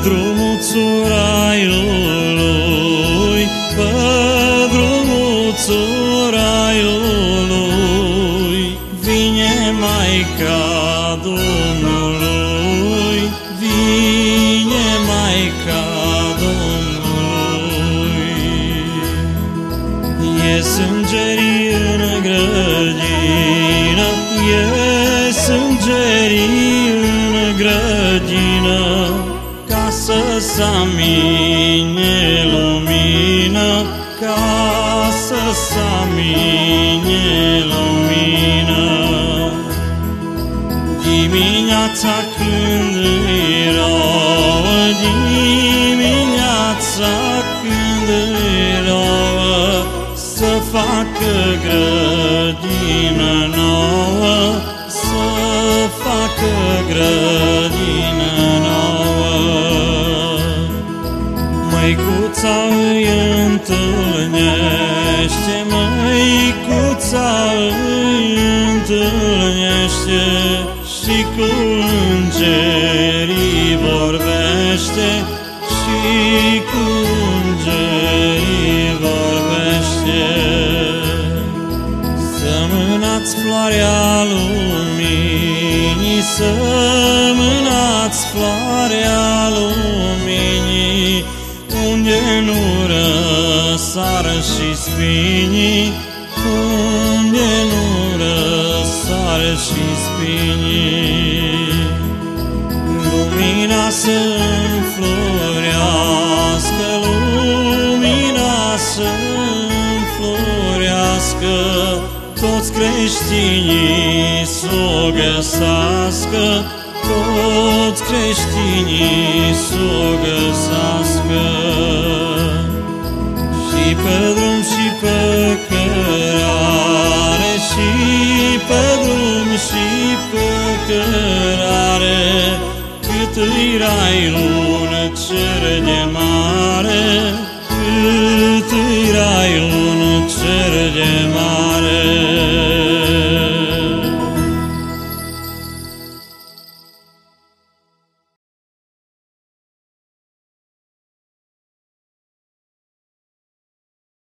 Pe drumul țuraiului, pe drumul țuraiului, vine Maica Domnului, vine Maica Domnului. Ies îngerii în grădină, ies îngerii în grădină, ca să samine lumină, ca să samine lumină. Dimineața când îi rouă, dimineața când îi rouă, să facă grădină nouă, Măicuța îi întâlnește, măicuța îi întâlnește și cu îngerii vorbește și cu îngerii vorbește. Sămânați floarea luminii, sămânați floarea nu răsară și spinii, unde nu răsară și spinii. Lumina să înflorească, lumina să înflorească, toți creștinii să o găsească, toți creștinii să o găsească. Pe drum și pe cărare, și pe drum și pe cărare, cât îi rai lună cer de mare, cât îi rai